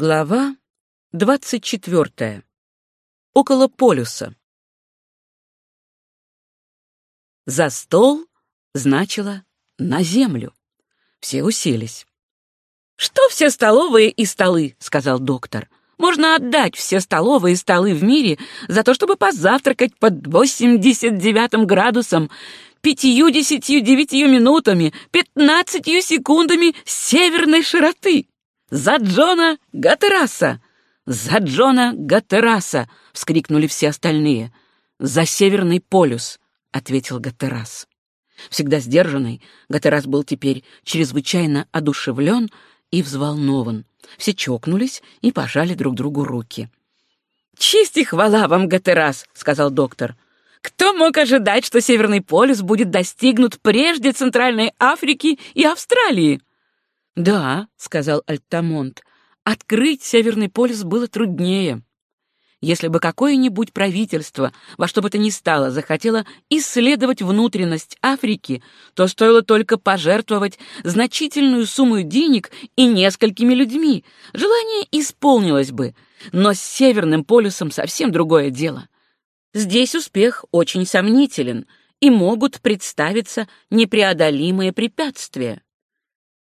Глава двадцать четвертая. Около полюса. За стол значило на землю. Все уселись. «Что все столовые и столы?» — сказал доктор. «Можно отдать все столовые столы в мире за то, чтобы позавтракать под восемьдесят девятым градусом, пятью-десятью девятью минутами, пятнадцатью секундами северной широты. За Джона Гатераса! За Джона Гатераса!» — вскрикнули все остальные. «За Северный полюс!» — ответил Гатерас. Всегда сдержанный, Гатерас был теперь чрезвычайно одушевлен и взволнован. Все чокнулись и пожали друг другу руки. «Честь и хвала вам, Гатерас!» — сказал доктор. «Кто мог ожидать, что Северный полюс будет достигнут прежде Центральной Африки и Австралии?» «Да», — сказал Альтамонт, — «открыть Северный полюс было труднее». Если бы какое-нибудь правительство во что бы то ни стало захотело исследовать внутренность Африки, то стоило только пожертвовать значительную сумму денег и несколькими людьми. Желание исполнилось бы, но с Северным полюсом совсем другое дело. Здесь успех очень сомнителен, и могут представиться непреодолимые препятствия.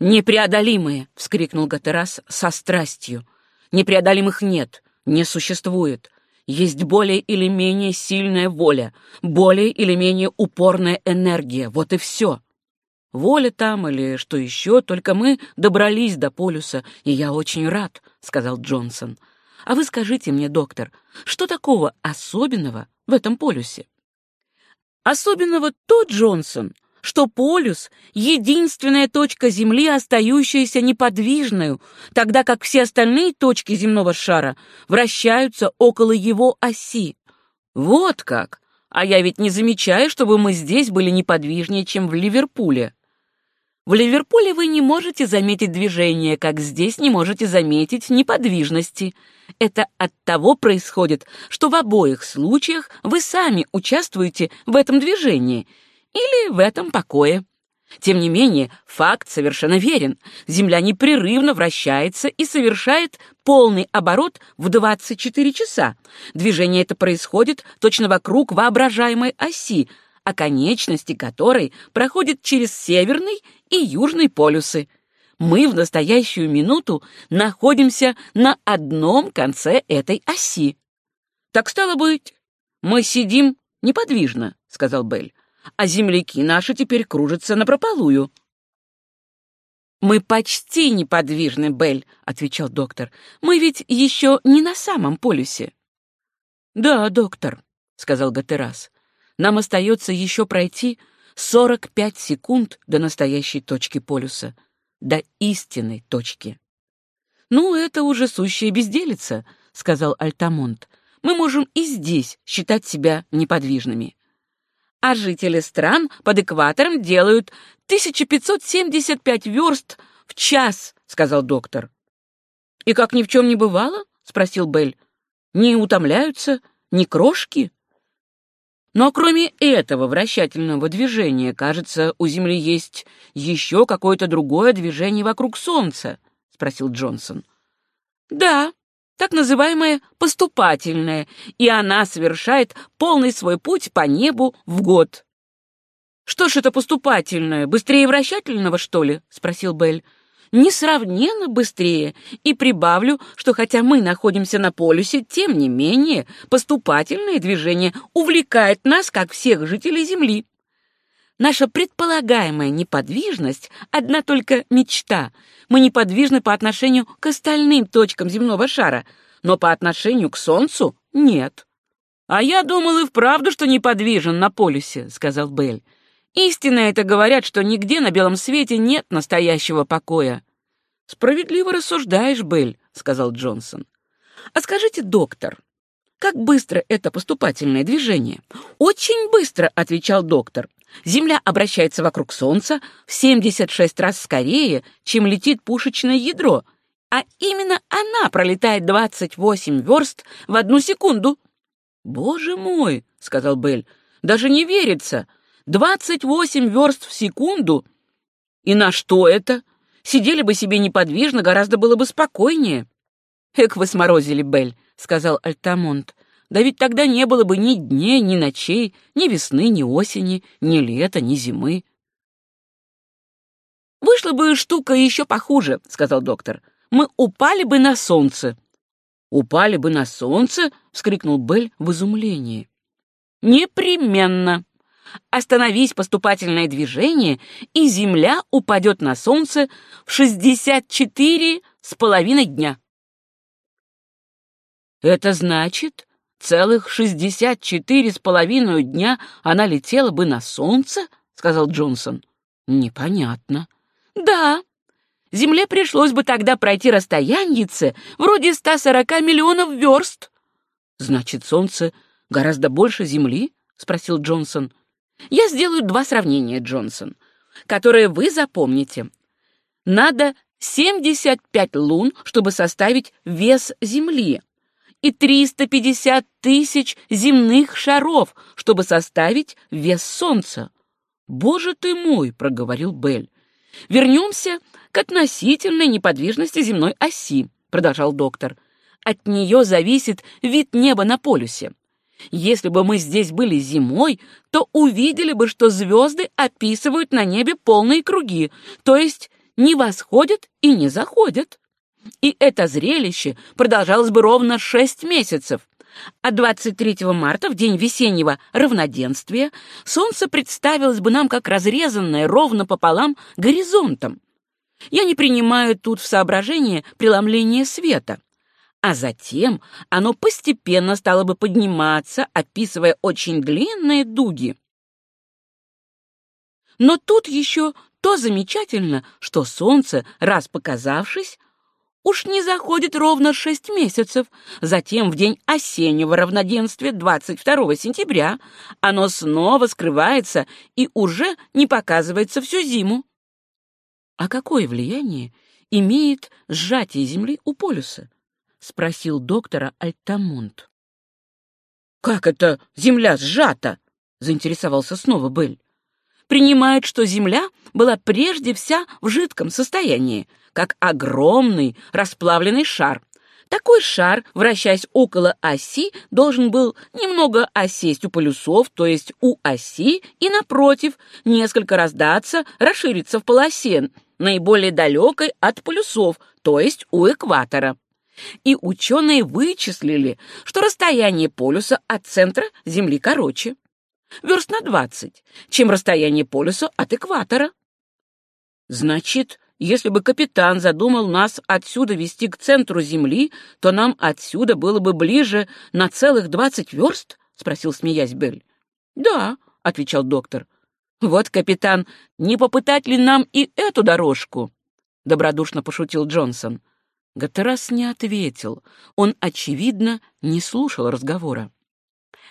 «Непреодолимые!» — вскрикнул Гатерас со страстью. «Непреодолимых нет, не существует. Есть более или менее сильная воля, более или менее упорная энергия. Вот и все. Воля там или что еще, только мы добрались до полюса, и я очень рад», — сказал Джонсон. «А вы скажите мне, доктор, что такого особенного в этом полюсе?» «Особенного то, Джонсон, что полюс — единственная точка Земли, остающаяся неподвижной, тогда как все остальные точки земного шара вращаются около его оси. Вот как! А я ведь не замечаю, чтобы мы здесь были неподвижнее, чем в Ливерпуле. В Ливерпуле вы не можете заметить движение, как здесь не можете заметить неподвижности. Это от того происходит, что в обоих случаях вы сами участвуете в этом движении — или в этом покое. Тем не менее, факт совершенно верен. Земля непрерывно вращается и совершает полный оборот в 24 часа. Движение это происходит точно вокруг воображаемой оси, оконечности которой проходят через северный и южный полюсы. Мы в настоящую минуту находимся на одном конце этой оси. «Так стало быть, мы сидим неподвижно», — сказал Белль а земляки наши теперь кружатся напропалую. «Мы почти неподвижны, Белль», — отвечал доктор. «Мы ведь еще не на самом полюсе». «Да, доктор», — сказал Гатерас. «Нам остается еще пройти сорок пять секунд до настоящей точки полюса, до истинной точки». «Ну, это уже сущая безделица», — сказал Альтамонт. «Мы можем и здесь считать себя неподвижными» а жители стран под экватором делают 1575 верст в час, сказал доктор. И как ни в чем не бывало? спросил Белль. Не утомляются, ни крошки? Но кроме этого вращательного движения, кажется, у Земли есть еще какое-то другое движение вокруг Солнца, спросил Джонсон. Да, так называемая поступательная, и она совершает полный свой путь по небу в год. «Что ж это поступательное, быстрее вращательного, что ли?» — спросил Белль. «Несравненно быстрее, и прибавлю, что хотя мы находимся на полюсе, тем не менее поступательное движение увлекает нас, как всех жителей Земли. Наша предполагаемая неподвижность — одна только мечта. Мы неподвижны по отношению к остальным точкам земного шара, но по отношению к Солнцу — нет. «А я думал и вправду, что неподвижен на полюсе», — сказал Белль. «Истинно это говорят, что нигде на белом свете нет настоящего покоя». «Справедливо рассуждаешь, Белль», — сказал Джонсон. «А скажите, доктор, как быстро это поступательное движение?» «Очень быстро», — отвечал доктор. Земля обращается вокруг Солнца в 76 раз скорее, чем летит пушечное ядро, а именно она пролетает 28 верст в одну секунду. «Боже мой!» — сказал Белль. «Даже не верится! 28 верст в секунду! И на что это? Сидели бы себе неподвижно, гораздо было бы спокойнее». Эк вы сморозили, Бель, сказал Альтамонт. Да ведь тогда не было бы ни дней, ни ночей, ни весны, ни осени, ни лета, ни зимы. Вышла бы штука еще похуже, сказал доктор. Мы упали бы на солнце. Упали бы на солнце? вскрикнул Бель в изумлении. Непременно. Остановись поступательное движение, и Земля упадет на Солнце в шестьдесят четыре с половиной дня. Это значит, целых шестьдесят четыре с половиной дня она летела бы на Солнце? сказал Джонсон. Непонятно. Да. Земле пришлось бы тогда пройти расстояние вроде 140 миллионов верст. Значит, Солнце гораздо больше Земли? спросил Джонсон. Я сделаю два сравнения, Джонсон, которые вы запомните. Надо 75 лун, чтобы составить вес Земли, и 350 тысяч земных шаров, чтобы составить вес Солнца. «Боже ты мой!» — проговорил Белль. Вернемся к относительной неподвижности земной оси, продолжал доктор. От нее зависит вид неба на полюсе. Если бы мы здесь были зимой, то увидели бы, что звезды описывают на небе полные круги, то есть не восходят и не заходят. И это зрелище продолжалось бы ровно шесть месяцев. А 23 марта, в день весеннего равноденствия, солнце представилось бы нам как разрезанное ровно пополам горизонтом. Я не принимаю тут в соображение преломление света. А затем оно постепенно стало бы подниматься, описывая очень длинные дуги. Но тут еще то замечательно, что солнце, раз показавшись, уж не заходит ровно шесть месяцев. Затем в день осеннего равноденствия, 22 сентября, оно снова скрывается и уже не показывается всю зиму. А какое влияние имеет сжатие Земли у полюса? спросил доктора Альтамонт. Как это Земля сжата? заинтересовался снова Бель принимает, что Земля была прежде вся в жидком состоянии, как огромный расплавленный шар. Такой шар, вращаясь около оси, должен был немного осесть у полюсов, то есть у оси, и, напротив, несколько раздаться, расшириться в полосе, наиболее далекой от полюсов, то есть у экватора. И ученые вычислили, что расстояние полюса от центра Земли короче верст на двадцать, чем расстояние полюса от экватора. Значит, если бы капитан задумал нас отсюда вести к центру Земли, то нам отсюда было бы ближе на целых двадцать верст? — спросил, смеясь Белль. — Да, — отвечал доктор. — Вот, капитан, не попытать ли нам и эту дорожку? — добродушно пошутил Джонсон. Гатерас не ответил. Он, очевидно, не слушал разговора.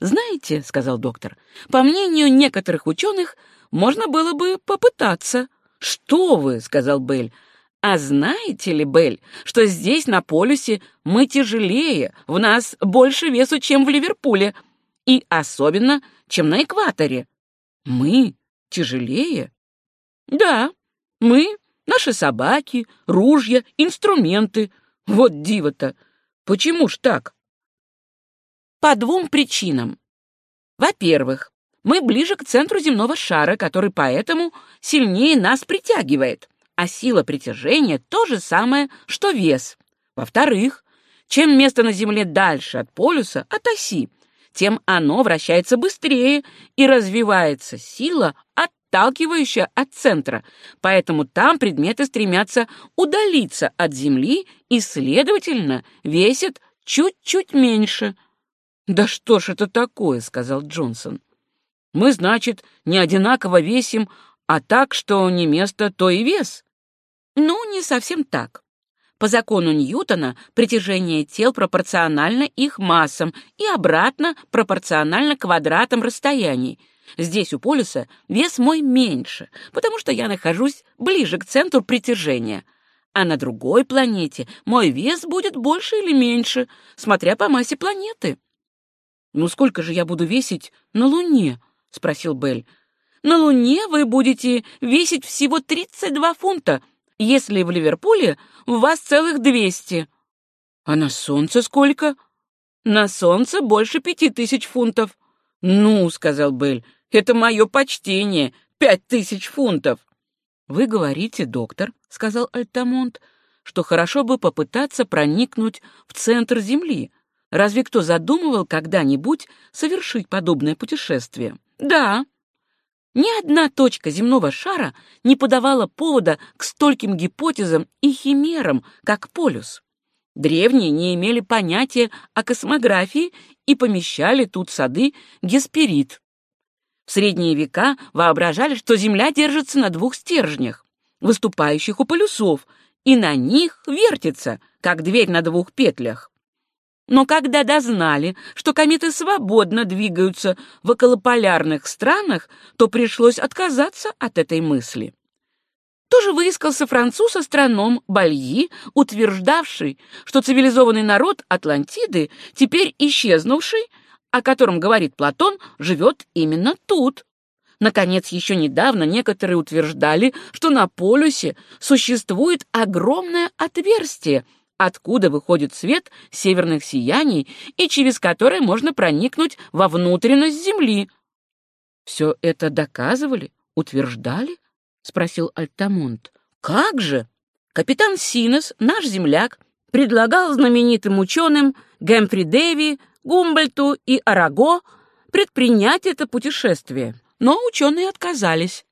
«Знаете, — сказал доктор, — по мнению некоторых ученых, можно было бы попытаться». «Что вы?» — сказал Белль. «А знаете ли, Белль, что здесь, на полюсе, мы тяжелее, в нас больше весу, чем в Ливерпуле, и особенно, чем на экваторе?» «Мы тяжелее?» «Да, мы, наши собаки, ружья, инструменты. Вот диво-то! Почему ж так?» По двум причинам. Во-первых, мы ближе к центру земного шара, который поэтому сильнее нас притягивает, а сила притяжения то же самое, что вес. Во-вторых, чем место на Земле дальше от полюса, от оси, тем оно вращается быстрее и развивается сила, отталкивающая от центра, поэтому там предметы стремятся удалиться от Земли и, следовательно, весят чуть-чуть меньше – «Да что ж это такое?» — сказал Джонсон. «Мы, значит, не одинаково весим, а так, что не место, то и вес». «Ну, не совсем так. По закону Ньютона притяжение тел пропорционально их массам и обратно пропорционально квадратам расстояний. Здесь у полюса вес мой меньше, потому что я нахожусь ближе к центру притяжения. А на другой планете мой вес будет больше или меньше, смотря по массе планеты. «Ну сколько же я буду весить на Луне?» — спросил Белль. «На Луне вы будете весить всего 32 фунта, если в Ливерпуле у вас целых 200». А на солнце сколько? На солнце больше пяти тысяч фунтов. Ну, сказал Белль, это мое почтение, пять тысяч фунтов. Вы говорите, доктор, сказал Альтамонт, что хорошо бы попытаться проникнуть в центр Земли. Разве кто задумывал когда-нибудь совершить подобное путешествие? Да. Ни одна точка земного шара не подавала повода к стольким гипотезам и химерам, как полюс. Древние не имели понятия о космографии и помещали тут сады Гесперид. В средние века воображали, что Земля держится на двух стержнях, выступающих у полюсов, и на них вертится, как дверь на двух петлях. Но когда дознали, что кометы свободно двигаются в околополярных странах, то пришлось отказаться от этой мысли. Тоже выискался француз-астроном Бальи, утверждавший, что цивилизованный народ Атлантиды, теперь исчезнувший, о котором говорит Платон, живет именно тут. Наконец, еще недавно некоторые утверждали, что на полюсе существует огромное отверстие, откуда выходит свет северных сияний и через которое можно проникнуть во внутренность Земли. Все это доказывали, утверждали? — спросил Альтамонт. «Как же? Капитан Синес, наш земляк, предлагал знаменитым ученым Гэмфри Дэви, Гумбольту и Араго предпринять это путешествие, но ученые отказались.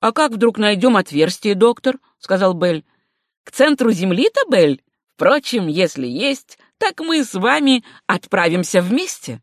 «А как вдруг найдем отверстие, доктор?» — сказал Белль. «К центру Земли-то, Белль? Впрочем, если есть, так мы с вами отправимся вместе».